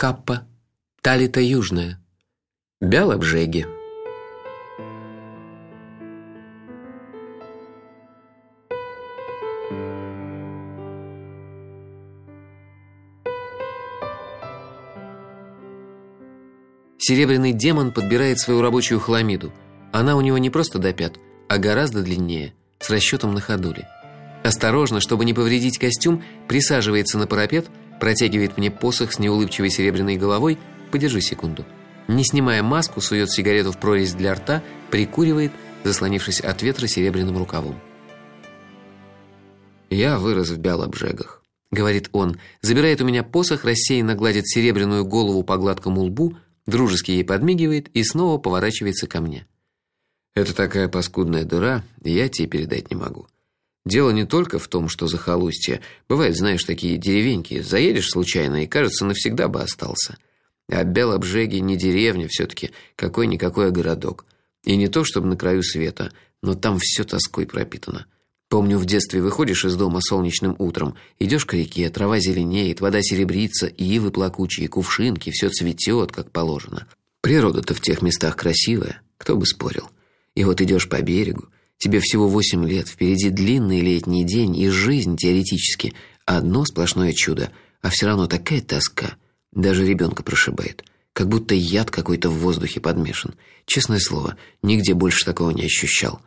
Каппа, Талита Южная, Бялобжеги. Серебряный демон подбирает свою рабочую хламиду. Она у него не просто до пят, а гораздо длиннее, с расчетом на ходули. Осторожно, чтобы не повредить костюм, присаживается на парапет, протягивает мне посох с неулыбчивой серебряной головой. Подержи секунду. Не снимая маску, сует сигарету в прорезь для рта, прикуривает, заслонившись от ветра серебряным рукавом. Я вырос в Бялобжегах, говорит он, забирает у меня посох, рассеянно гладит серебряную голову по гладкому лбу, дружески ей подмигивает и снова поворачивается ко мне. Это такая паскудная дыра, я тебе передать не могу. Дело не только в том, что захолустье. Бывает, знаешь, такие деревеньки, заедешь случайно и, кажется, навсегда бы остался. А Белобжеги не деревня все таки какой-никакой городок. И не то, чтобы на краю света, но там все тоской пропитано. Помню, в детстве выходишь из дома солнечным утром, идешь к реке, трава зеленеет, вода серебрится, ивы плакучие, кувшинки, все цветет, как положено. Природа-то в тех местах красивая, кто бы спорил. И вот идешь по берегу, тебе всего восемь лет, впереди длинный летний день и жизнь теоретически одно сплошное чудо, а все равно такая тоска, даже ребенка прошибает, как будто яд какой-то в воздухе подмешан. Честное слово, нигде больше такого не ощущал.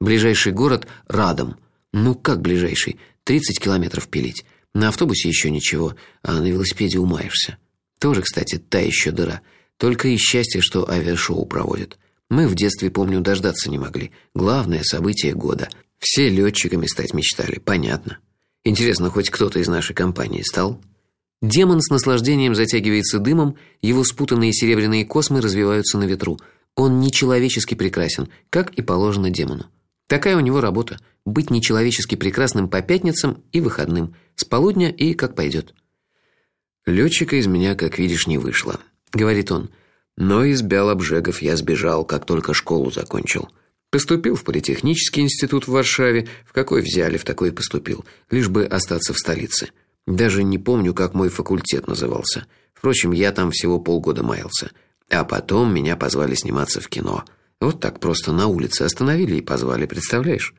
Ближайший город Радом. Ну как ближайший? 30 километров пилить. На автобусе еще ничего, а на велосипеде умаешься. Тоже, кстати, та еще дыра. Только и счастье, что авиашоу проводят. Мы в детстве, помню, дождаться не могли. Главное событие года. Все летчиками стать мечтали, понятно. Интересно, хоть кто-то из нашей компании стал? Демон с наслаждением затягивается дымом, его спутанные серебряные космы развиваются на ветру. Он нечеловечески прекрасен, как и положено демону. Такая у него работа быть нечеловечески прекрасным по пятницам и выходным, с полудня и как пойдет. Летчика из меня, как видишь, не вышло, говорит он. Но из Бялобжегов я сбежал, как только школу закончил. Поступил в политехнический институт в Варшаве, в какой взяли, в такой и поступил, лишь бы остаться в столице. Даже не помню, как мой факультет назывался. Впрочем, я там всего полгода маялся, а потом меня позвали сниматься в кино. Вот так просто на улице остановили и позвали, представляешь?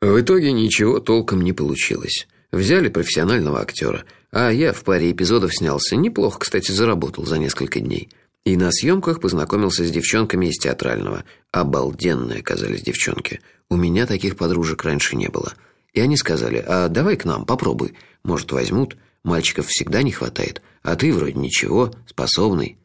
В итоге ничего толком не получилось. Взяли профессионального актера, а я в паре эпизодов снялся. Неплохо, кстати, заработал за несколько дней. И на съемках познакомился с девчонками из театрального. Обалденные оказались девчонки. У меня таких подружек раньше не было. И они сказали: "А давай к нам, попробуй. Может, возьмут. Мальчиков всегда не хватает, а ты вроде ничего, способный".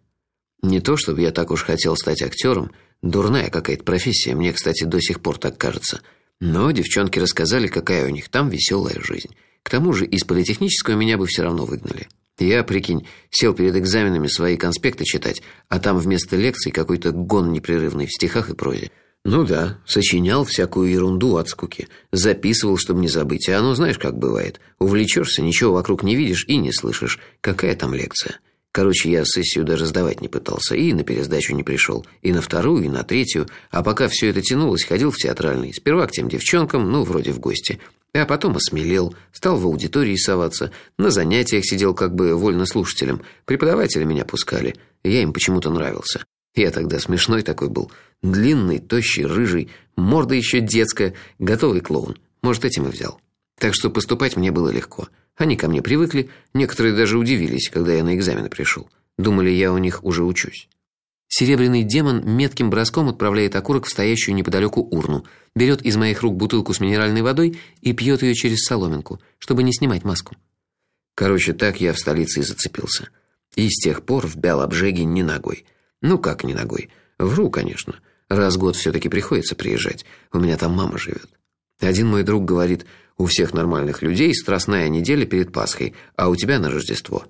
Не то, чтобы я так уж хотел стать актером, Дурная какая-то профессия, мне, кстати, до сих пор так кажется. Но девчонки рассказали, какая у них там веселая жизнь. К тому же из политехнического меня бы все равно выгнали. Я, прикинь, сел перед экзаменами свои конспекты читать, а там вместо лекций какой-то гон непрерывный в стихах и прозе. Ну да, сочинял всякую ерунду от скуки, записывал, чтобы не забыть. А оно знаешь, как бывает. Увлечешься, ничего вокруг не видишь и не слышишь. Какая там лекция? Короче, я сессию даже сдавать не пытался, и на пересдачу не пришел, и на вторую, и на третью, а пока все это тянулось, ходил в театральный. Сперва к тем девчонкам, ну, вроде в гости, а потом осмелел, стал в аудитории соваться, на занятиях сидел как бы вольно слушателем. Преподаватели меня пускали. Я им почему-то нравился. Я тогда смешной такой был, длинный, тощий, рыжий, морда еще детская, готовый клоун. Может, этим и взял. Так что поступать мне было легко. Они ко мне привыкли, некоторые даже удивились, когда я на экзамены пришел. Думали, я у них уже учусь. Серебряный демон метким броском отправляет окурок в стоящую неподалеку урну, берет из моих рук бутылку с минеральной водой и пьет ее через соломинку, чтобы не снимать маску. Короче, так я в столице и зацепился. И с тех пор в Белобжеге ни ногой. Ну как ни ногой? Вру, конечно. Раз в год все таки приходится приезжать. У меня там мама живет. Один мой друг говорит: "У всех нормальных людей страстная неделя перед Пасхой, а у тебя на Рождество".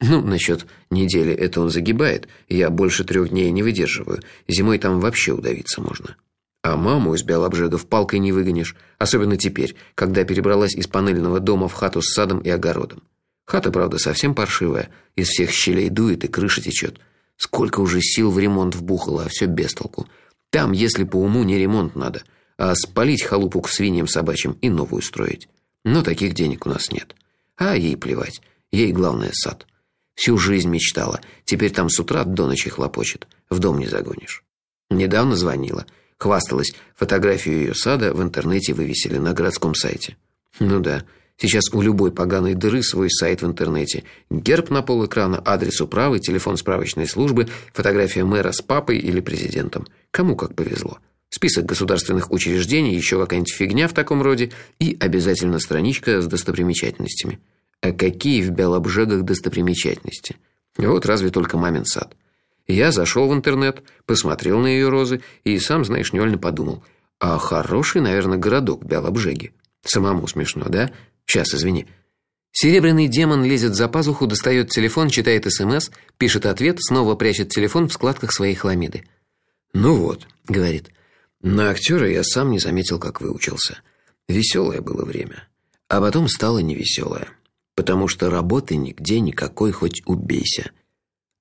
Ну, насчет недели это он загибает. Я больше трех дней не выдерживаю. Зимой там вообще удавиться можно. А маму из Белобжегов палкой не выгонишь, особенно теперь, когда перебралась из панельного дома в хату с садом и огородом. Хата, правда, совсем паршивая, из всех щелей дует и крыша течет. Сколько уже сил в ремонт вбухало, а все без толку. Там, если по уму, не ремонт надо – а спалить халупу к свиньям собачьим и новую строить. Но таких денег у нас нет. А ей плевать. Ей главное сад. Всю жизнь мечтала. Теперь там с утра до ночи хлопочет. В дом не загонишь. Недавно звонила. Хвасталась. Фотографию ее сада в интернете вывесили на городском сайте. Ну да. Сейчас у любой поганой дыры свой сайт в интернете. Герб на пол экрана, адрес управы, телефон справочной службы, фотография мэра с папой или президентом. Кому как повезло. Список государственных учреждений, еще какая-нибудь фигня в таком роде и обязательно страничка с достопримечательностями. А какие в Белобжегах достопримечательности? Вот разве только мамин сад. Я зашел в интернет, посмотрел на ее розы и сам, знаешь, невольно подумал: а хороший, наверное, городок Белобжеги. Самому смешно, да? Сейчас, извини. Серебряный демон лезет за пазуху, достает телефон, читает СМС, пишет ответ, снова прячет телефон в складках своей хламиды. Ну вот, говорит. На актера я сам не заметил, как выучился. Веселое было время, а потом стало невеселое, потому что работы нигде никакой хоть убейся.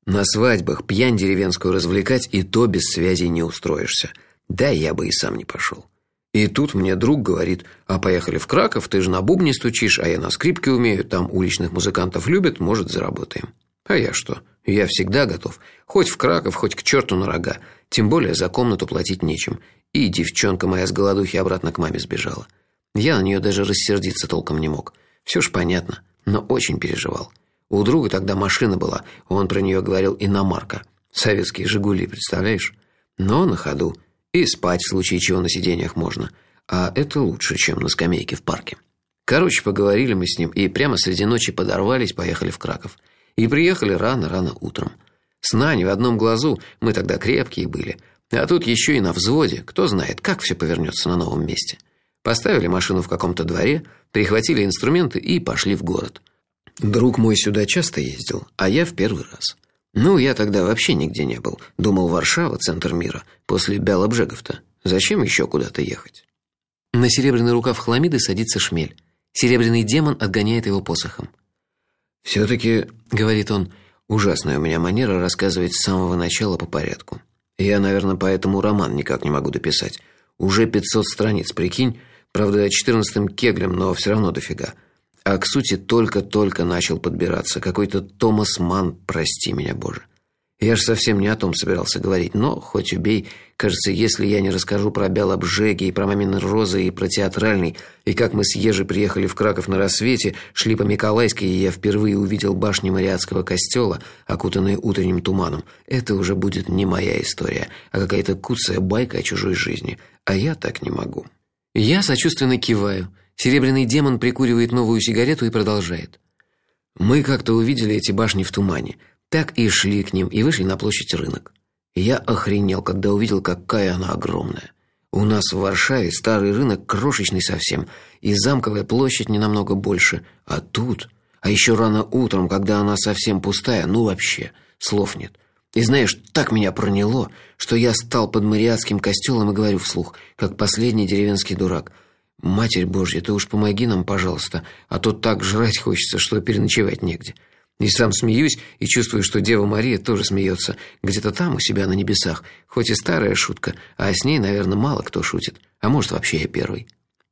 На свадьбах пьянь деревенскую развлекать и то без связи не устроишься. Да я бы и сам не пошел. И тут мне друг говорит: "А поехали в Краков, ты же на бубне стучишь, а я на скрипке умею, там уличных музыкантов любят, может, заработаем". А я что? Я всегда готов, хоть в Краков, хоть к черту на рога. Тем более за комнату платить нечем. И девчонка моя с голодухи обратно к маме сбежала. Я на нее даже рассердиться толком не мог. Все ж понятно, но очень переживал. У друга тогда машина была, он про нее говорил иномарка. Советские Жигули, представляешь? Но на ходу. И спать в случае чего на сиденьях можно. А это лучше, чем на скамейке в парке. Короче, поговорили мы с ним и прямо среди ночи подорвались, поехали в Краков. И приехали рано-рано утром. Сна не в одном глазу, мы тогда крепкие были. А тут еще и на взводе, кто знает, как все повернется на новом месте. Поставили машину в каком-то дворе, прихватили инструменты и пошли в город. Друг мой сюда часто ездил, а я в первый раз. Ну, я тогда вообще нигде не был. Думал, Варшава центр мира после Белобжегов-то. Зачем еще куда-то ехать? На серебряный рукав хламиды садится шмель. Серебряный демон отгоняет его посохом. все таки говорит он, ужасная у меня манера рассказывать с самого начала по порядку. Я, наверное, поэтому роман никак не могу дописать. Уже 500 страниц, прикинь. Правда, четырнадцатым кеглем, но все равно дофига а к сути только-только начал подбираться. Какой-то Томас Ман, прости меня, Боже. Я же совсем не о том собирался говорить, но хоть убей, кажется, если я не расскажу про Белобжеги и про мамины розы и про театральный, и как мы с Ежи приехали в Краков на рассвете, шли по Миколаевской, и я впервые увидел башни Мариатского костела, окутанные утренним туманом. Это уже будет не моя история, а какая-то куцая байка о чужой жизни, а я так не могу. Я сочувственно киваю. Серебряный демон прикуривает новую сигарету и продолжает. Мы как-то увидели эти башни в тумане. Так и шли к ним и вышли на площадь рынок. Я охренел, когда увидел, какая она огромная. У нас в Варшаве старый рынок крошечный совсем, и замковая площадь не намного больше, а тут, а еще рано утром, когда она совсем пустая, ну вообще, слов нет. И знаешь, так меня проняло, что я стал под Мариатским костелом и говорю вслух, как последний деревенский дурак: Матерь Божья, ты уж помоги нам, пожалуйста, а то так жрать хочется, что переночевать негде. И сам смеюсь и чувствую, что Дева Мария тоже смеется, где-то там у себя на небесах. Хоть и старая шутка, а с ней, наверное, мало кто шутит. А может, вообще я первый.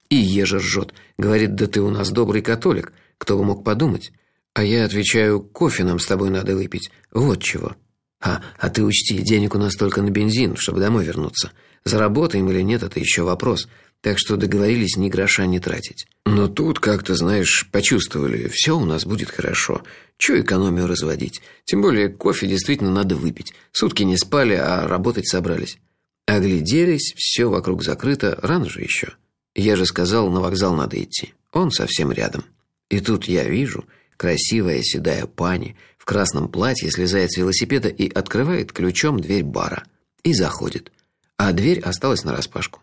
И Ежа ржет, говорит: "Да ты у нас добрый католик, кто бы мог подумать?" А я отвечаю: "Кофе нам с тобой надо выпить. Вот чего". А, а ты учти, денег у нас только на бензин, чтобы домой вернуться. Заработаем или нет это еще вопрос так что договорились ни гроша не тратить. Но тут, как-то, знаешь, почувствовали, все у нас будет хорошо. Чё экономию разводить? Тем более кофе действительно надо выпить. Сутки не спали, а работать собрались. Огляделись, все вокруг закрыто, рано же еще. Я же сказал, на вокзал надо идти. Он совсем рядом. И тут я вижу, красивая седая пани в красном платье слезает с велосипеда и открывает ключом дверь бара и заходит. А дверь осталась нараспашку.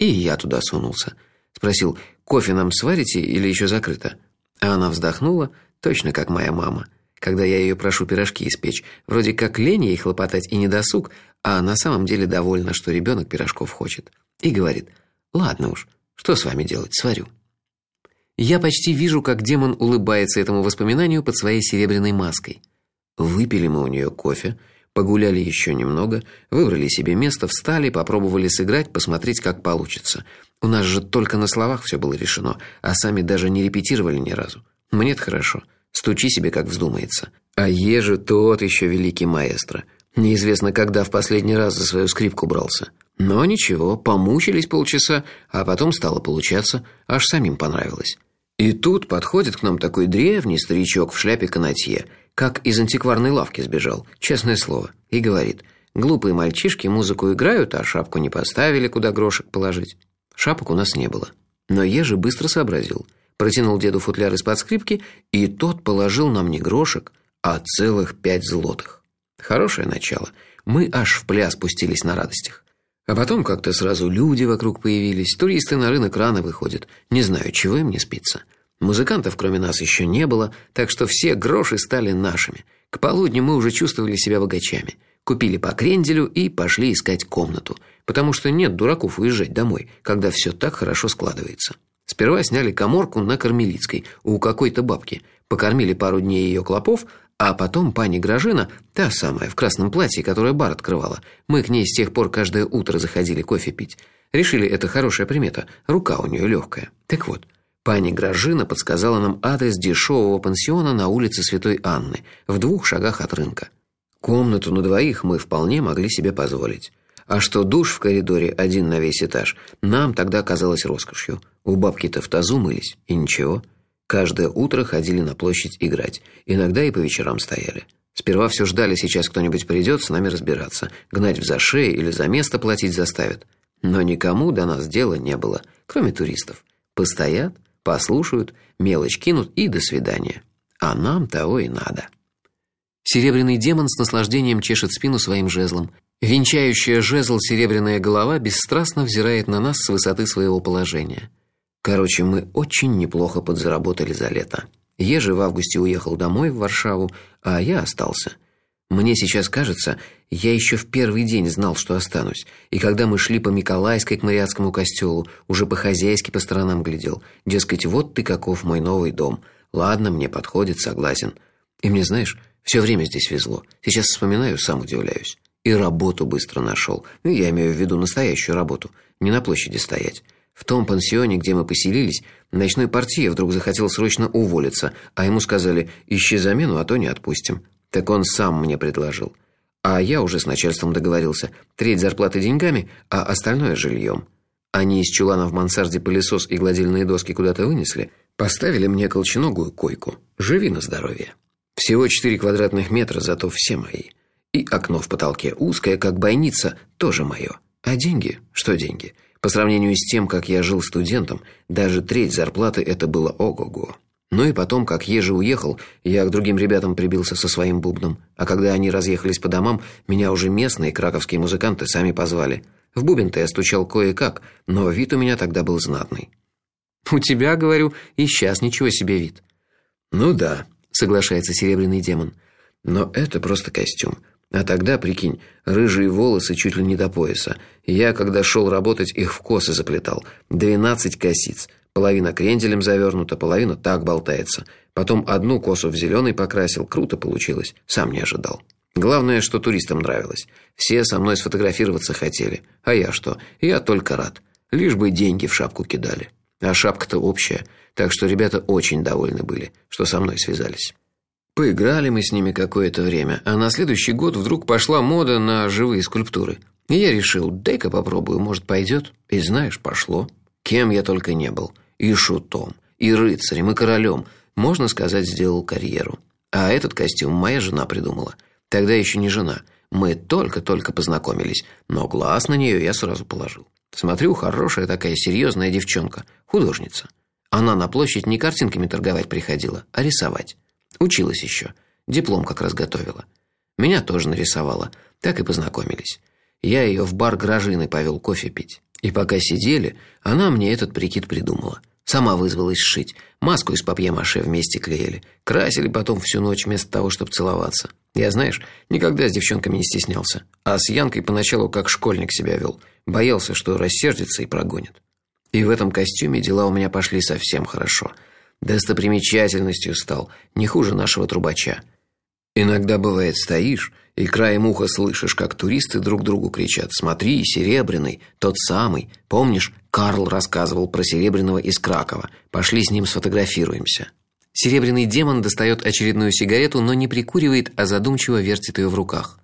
И я туда сунулся. Спросил: "Кофе нам сварите или еще закрыто?" А она вздохнула, точно как моя мама, когда я ее прошу пирожки испечь. Вроде как лень ей хлопотать и не досуг, а на самом деле довольна, что ребенок пирожков хочет. И говорит: "Ладно уж, что с вами делать, сварю". Я почти вижу, как демон улыбается этому воспоминанию под своей серебряной маской. Выпили мы у нее кофе, Погуляли еще немного, выбрали себе место, встали, попробовали сыграть, посмотреть, как получится. У нас же только на словах все было решено, а сами даже не репетировали ни разу. Мне-то хорошо. Стучи себе как вздумается. А Ежи тот еще великий маэстро. Неизвестно, когда в последний раз за свою скрипку брался. Но ничего, помучились полчаса, а потом стало получаться, аж самим понравилось. И тут подходит к нам такой древний старичок в шляпе канатье, как из антикварной лавки сбежал, честное слово, и говорит: "Глупые мальчишки музыку играют, а шапку не поставили, куда грошек положить". Шапок у нас не было. Но же быстро сообразил. Протянул деду футляр из-под скрипки, и тот положил нам не грошек, а целых пять злотых. Хорошее начало. Мы аж в пляс пустились на радостях. А потом как-то сразу люди вокруг появились, туристы на рынок рано выходят. Не знаю, чего им не спится. Музыкантов кроме нас еще не было, так что все гроши стали нашими. К полудню мы уже чувствовали себя богачами. Купили по кренделю и пошли искать комнату, потому что нет дураков уезжать домой, когда все так хорошо складывается. Сперва сняли каморку на Кармелицкой у какой-то бабки, покормили пару дней ее клопов, а потом пани Гражина, та самая в красном платье, которая бар открывала. Мы к ней с тех пор каждое утро заходили кофе пить. Решили, это хорошая примета. Рука у нее легкая. Так вот, пани Гражина подсказала нам адрес дешевого пансиона на улице Святой Анны, в двух шагах от рынка. Комнату на двоих мы вполне могли себе позволить. А что душ в коридоре один на весь этаж, нам тогда казалось роскошью. У бабки-то в тазу мылись, и ничего. Каждое утро ходили на площадь играть, иногда и по вечерам стояли. Сперва все ждали, сейчас кто-нибудь придет с нами разбираться, гнать в зашей или за место платить заставят. Но никому до нас дела не было, кроме туристов. Постоят, послушают, мелочь кинут и до свидания. А нам того и надо. Серебряный демон с наслаждением чешет спину своим жезлом. Венчающая жезл серебряная голова бесстрастно взирает на нас с высоты своего положения. Короче, мы очень неплохо подзаработали за лето. Ежи в августе уехал домой в Варшаву, а я остался. Мне сейчас кажется, я еще в первый день знал, что останусь. И когда мы шли по Миколаевской к Мариатскому костелу, уже по-хозяйски по сторонам глядел. Дескать, вот ты каков мой новый дом. Ладно, мне подходит, согласен. И мне, знаешь, все время здесь везло. Сейчас вспоминаю, сам удивляюсь. И работу быстро нашел. Ну, я имею в виду настоящую работу, не на площади стоять. В том пансионе, где мы поселились, ночной портье вдруг захотел срочно уволиться, а ему сказали: "Ищи замену, а то не отпустим". Так он сам мне предложил. А я уже с начальством договорился: треть зарплаты деньгами, а остальное жильем. Они из чулана в мансарде пылесос и гладильные доски куда-то вынесли, поставили мне колченогую койку. Живи на здоровье. Всего четыре квадратных метра, зато все мои. И окно в потолке узкое, как бойница, тоже мое. А деньги? Что деньги? По сравнению с тем, как я жил студентом, даже треть зарплаты это было ого-го. Ну и потом, как Ежи уехал, я к другим ребятам прибился со своим бубном, а когда они разъехались по домам, меня уже местные краковские музыканты сами позвали. В бубен-то я стучал кое-как, но вид у меня тогда был знатный. У тебя, говорю, и сейчас ничего себе вид. Ну да, соглашается серебряный демон. Но это просто костюм. А тогда, прикинь, рыжие волосы чуть ли не до пояса. Я, когда шел работать, их в косы заплетал. Двенадцать косиц. Половина кренделем завернута, половина так болтается. Потом одну косу в зеленый покрасил. Круто получилось. Сам не ожидал. Главное, что туристам нравилось. Все со мной сфотографироваться хотели. А я что? Я только рад. Лишь бы деньги в шапку кидали. А шапка-то общая. Так что ребята очень довольны были, что со мной связались. Поиграли мы с ними какое-то время, а на следующий год вдруг пошла мода на живые скульптуры. И я решил, дай-ка попробую, может, пойдет. И знаешь, пошло. Кем я только не был. И шутом, и рыцарем, и королем. Можно сказать, сделал карьеру. А этот костюм моя жена придумала. Тогда еще не жена. Мы только-только познакомились, но глаз на нее я сразу положил. Смотрю, хорошая такая серьезная девчонка, художница. Она на площадь не картинками торговать приходила, а рисовать. Училась еще. Диплом как раз готовила. Меня тоже нарисовала. Так и познакомились. Я ее в бар Гражины повел кофе пить. И пока сидели, она мне этот прикид придумала. Сама вызвалась сшить. Маску из папье-маше вместе клеили. Красили потом всю ночь вместо того, чтобы целоваться. Я, знаешь, никогда с девчонками не стеснялся. А с Янкой поначалу как школьник себя вел. Боялся, что рассердится и прогонит. И в этом костюме дела у меня пошли совсем хорошо – достопримечательностью стал, не хуже нашего трубача. Иногда бывает стоишь и краем уха слышишь, как туристы друг другу кричат: "Смотри, серебряный, тот самый. Помнишь, Карл рассказывал про серебряного из Кракова. Пошли с ним сфотографируемся". Серебряный демон достает очередную сигарету, но не прикуривает, а задумчиво вертит ее в руках.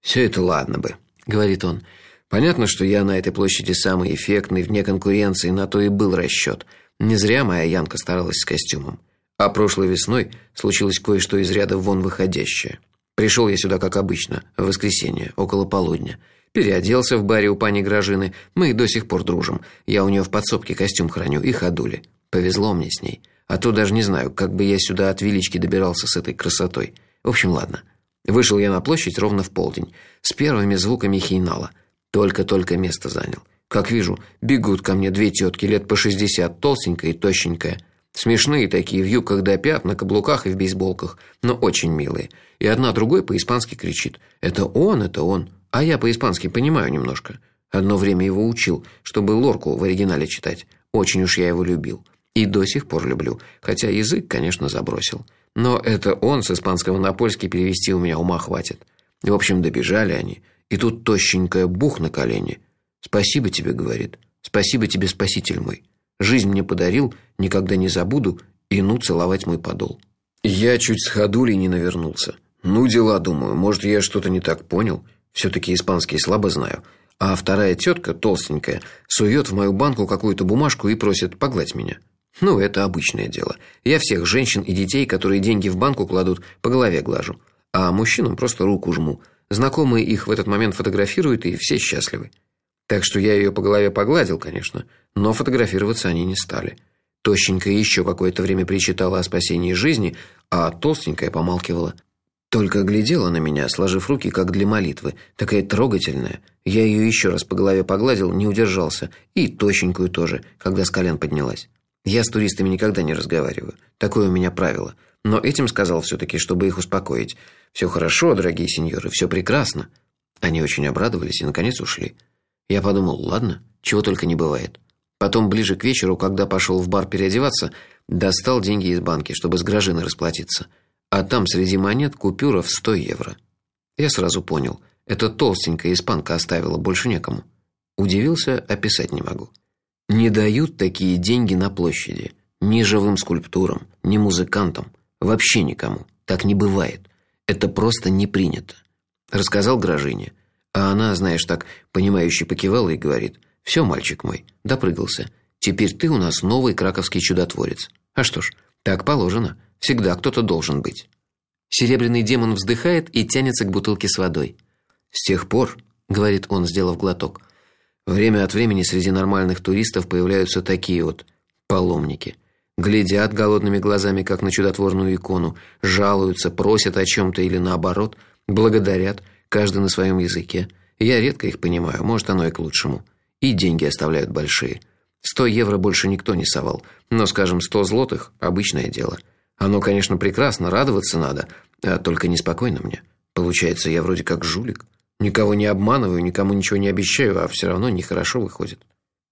Все это ладно бы, говорит он. Понятно, что я на этой площади самый эффектный вне конкуренции, на то и был расчет. Не зря моя Янка старалась с костюмом. А прошлой весной случилось кое-что из ряда вон выходящее. Пришел я сюда как обычно, в воскресенье, около полудня. Переоделся в баре у пани Гражины. Мы и до сих пор дружим. Я у нее в подсобке костюм храню и ходули. Повезло мне с ней. А то даже не знаю, как бы я сюда от велички добирался с этой красотой. В общем, ладно. Вышел я на площадь ровно в полдень, с первыми звуками хейнала. Только-только место занял. Как вижу, бегут ко мне две тетки лет по шестьдесят, толстенькая и тощенькая. Смешные такие, в юбках до пят, на каблуках и в бейсболках, но очень милые. И одна другой по-испански кричит: "Это он, это он". А я по-испански понимаю немножко. Одно время его учил, чтобы лорку в оригинале читать. Очень уж я его любил. И до сих пор люблю, хотя язык, конечно, забросил. Но это он с испанского на польский перевести у меня ума хватит. В общем, добежали они, и тут тощенькая бух на колени. Спасибо тебе, говорит. Спасибо тебе, спаситель мой. Жизнь мне подарил, никогда не забуду, и ну целовать мой подол. Я чуть с ходулей не навернулся. Ну дела, думаю, может, я что-то не так понял. все таки испанский слабо знаю. А вторая тетка, толстенькая, сует в мою банку какую-то бумажку и просит погладь меня. Ну, это обычное дело. Я всех женщин и детей, которые деньги в банку кладут, по голове глажу, а мужчинам просто руку жму. Знакомые их в этот момент фотографируют, и все счастливы. Так что я ее по голове погладил, конечно, но фотографироваться они не стали. Тощенькая еще какое-то время причитала о спасении жизни, а толстенькая помалкивала. Только глядела на меня, сложив руки, как для молитвы, такая трогательная. Я ее еще раз по голове погладил, не удержался, и тощенькую тоже, когда с колен поднялась. Я с туристами никогда не разговариваю. Такое у меня правило. Но этим сказал все таки чтобы их успокоить. Все хорошо, дорогие сеньоры, все прекрасно. Они очень обрадовались и наконец ушли. Я подумал: ладно, чего только не бывает. Потом ближе к вечеру, когда пошел в бар переодеваться, достал деньги из банки, чтобы с гражиной расплатиться. А там среди монет купюра в 100 евро. Я сразу понял, это толстенькая испанка оставила, больше некому. Удивился, описать не могу. Не дают такие деньги на площади. Ни живым скульптурам, ни музыкантам, вообще никому. Так не бывает. Это просто не принято. Рассказал Гражине, а она, знаешь, так понимающе покивала и говорит: «Все, мальчик мой, допрыгался. Теперь ты у нас новый краковский чудотворец. А что ж, так положено. Всегда кто-то должен быть". Серебряный демон вздыхает и тянется к бутылке с водой. С тех пор, говорит он, сделав глоток, Время от времени среди нормальных туристов появляются такие вот паломники. Глядят голодными глазами, как на чудотворную икону, жалуются, просят о чем то или наоборот, благодарят, каждый на своем языке. Я редко их понимаю, может, оно и к лучшему. И деньги оставляют большие. Сто евро больше никто не совал, но, скажем, сто злотых обычное дело. Оно, конечно, прекрасно, радоваться надо, а только неспокойно мне. Получается, я вроде как жулик. Никого не обманываю, никому ничего не обещаю, а все равно нехорошо выходит.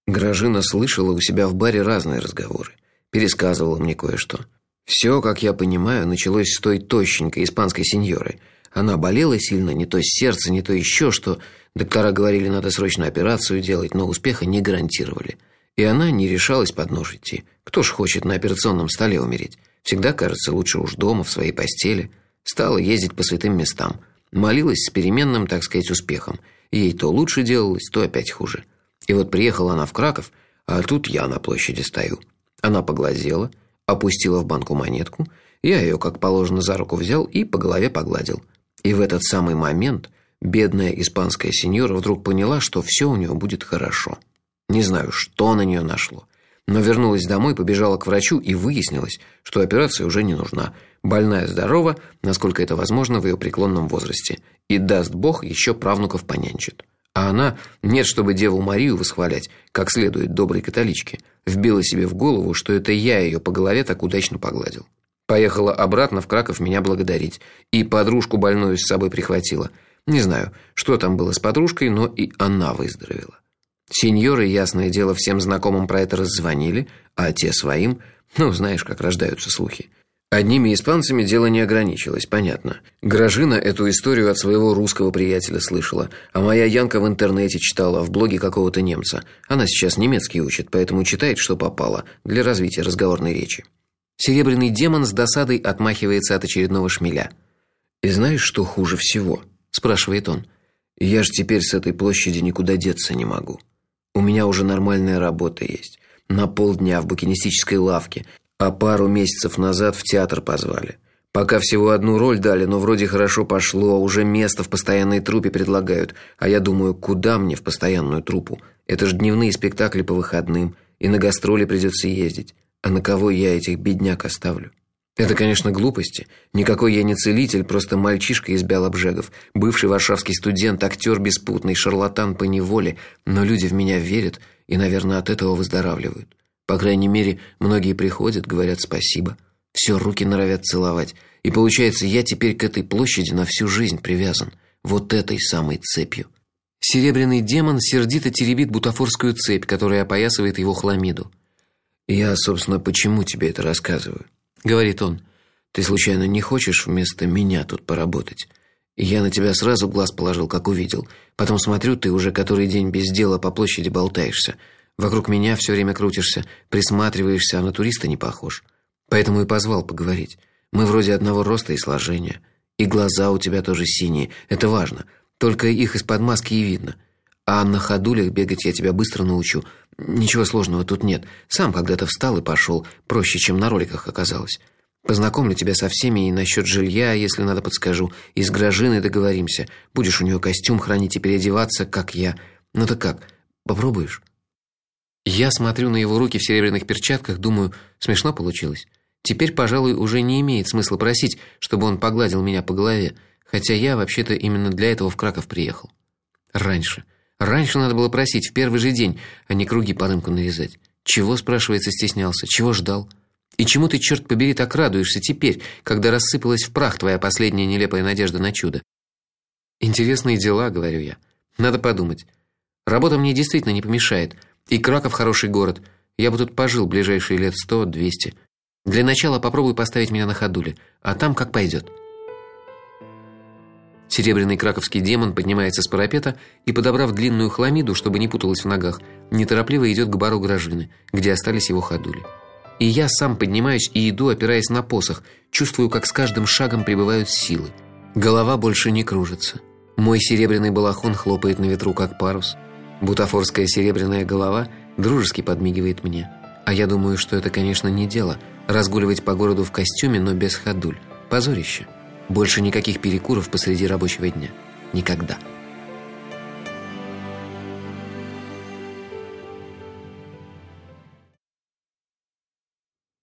Гражина слышала у себя в баре разные разговоры, пересказывала мне кое-что. Все, как я понимаю, началось с той тощенькой испанской сеньоры. Она болела сильно, не то сердце, не то еще что. Доктора говорили, надо срочно операцию делать, но успеха не гарантировали. И она не решалась под нож идти. Кто ж хочет на операционном столе умереть? Всегда кажется лучше уж дома в своей постели. Стала ездить по святым местам. Молилась с переменным, так сказать, успехом. Ей то лучше делалось, то опять хуже. И вот приехала она в Краков, а тут я на площади стою. Она поглазела, опустила в банку монетку, я ее, как положено, за руку взял и по голове погладил. И в этот самый момент бедная испанская сеньора вдруг поняла, что все у нее будет хорошо. Не знаю, что на нее нашло, но вернулась домой, побежала к врачу и выяснилось, что операция уже не нужна. Больная здорова, насколько это возможно в ее преклонном возрасте, и даст Бог еще правнуков понянчит. А она, нет, чтобы Деву Марию восхвалять, как следует доброй католичке, вбила себе в голову, что это я ее по голове так удачно погладил. Поехала обратно в Краков меня благодарить, и подружку больную с собой прихватила. Не знаю, что там было с подружкой, но и она выздоровела. Сеньоры, ясное дело, всем знакомым про это раззвонили, а те своим, ну, знаешь, как рождаются слухи. Одними испанцами дело не ограничилось, понятно. Гражина эту историю от своего русского приятеля слышала, а моя Янка в интернете читала в блоге какого-то немца. Она сейчас немецкий учит, поэтому читает, что попало, для развития разговорной речи. Серебряный демон с досадой отмахивается от очередного шмеля. И знаешь, что хуже всего? спрашивает он. Я ж теперь с этой площади никуда деться не могу. У меня уже нормальная работа есть. На полдня в букинистической лавке, а пару месяцев назад в театр позвали. Пока всего одну роль дали, но вроде хорошо пошло, уже место в постоянной труппе предлагают. А я думаю, куда мне в постоянную труппу? Это ж дневные спектакли по выходным, и на гастроли придется ездить. А на кого я этих бедняк оставлю? Это, конечно, глупости. Никакой я не целитель, просто мальчишка из Бялобжегов, бывший варшавский студент, актер беспутный, шарлатан по неволе, но люди в меня верят и, наверное, от этого выздоравливают. По крайней мере, многие приходят, говорят спасибо. Все руки норовят целовать. И получается, я теперь к этой площади на всю жизнь привязан, вот этой самой цепью. Серебряный демон сердито теребит бутафорскую цепь, которая опоясывает его хламиду. Я, собственно, почему тебе это рассказываю, говорит он. Ты случайно не хочешь вместо меня тут поработать? Я на тебя сразу глаз положил, как увидел. Потом смотрю, ты уже который день без дела по площади болтаешься. Вокруг меня все время крутишься, присматриваешься, а на туриста не похож. Поэтому и позвал поговорить. Мы вроде одного роста и сложения, и глаза у тебя тоже синие. Это важно. Только их из-под маски и видно. А на ходулях бегать я тебя быстро научу. Ничего сложного тут нет. Сам когда-то встал и пошел, проще, чем на роликах оказалось. Познакомлю тебя со всеми и насчет жилья, если надо, подскажу. И с Гражиной договоримся. Будешь у нее костюм хранить и переодеваться, как я. Ну так как? Попробуешь? Я смотрю на его руки в серебряных перчатках, думаю, смешно получилось. Теперь, пожалуй, уже не имеет смысла просить, чтобы он погладил меня по голове, хотя я вообще-то именно для этого в Краков приехал. Раньше, раньше надо было просить в первый же день, а не круги по рынку нарезать. Чего, спрашивается, стеснялся? Чего ждал? И чему ты черт побери так радуешься теперь, когда рассыпалась в прах твоя последняя нелепая надежда на чудо? Интересные дела, говорю я. Надо подумать. Работа мне действительно не помешает. И Краков хороший город. Я бы тут пожил ближайшие лет сто-двести. Для начала попробуй поставить меня на ходуле, а там как пойдет. Серебряный краковский демон поднимается с парапета и, подобрав длинную хламиду, чтобы не путалась в ногах, неторопливо идет к бару Гражины, где остались его ходули. И я сам поднимаюсь и иду, опираясь на посох, чувствую, как с каждым шагом прибывают силы. Голова больше не кружится. Мой серебряный балахон хлопает на ветру как парус. Бутафорская серебряная голова дружески подмигивает мне. А я думаю, что это, конечно, не дело разгуливать по городу в костюме, но без ходуль. Позорище. Больше никаких перекуров посреди рабочего дня. Никогда.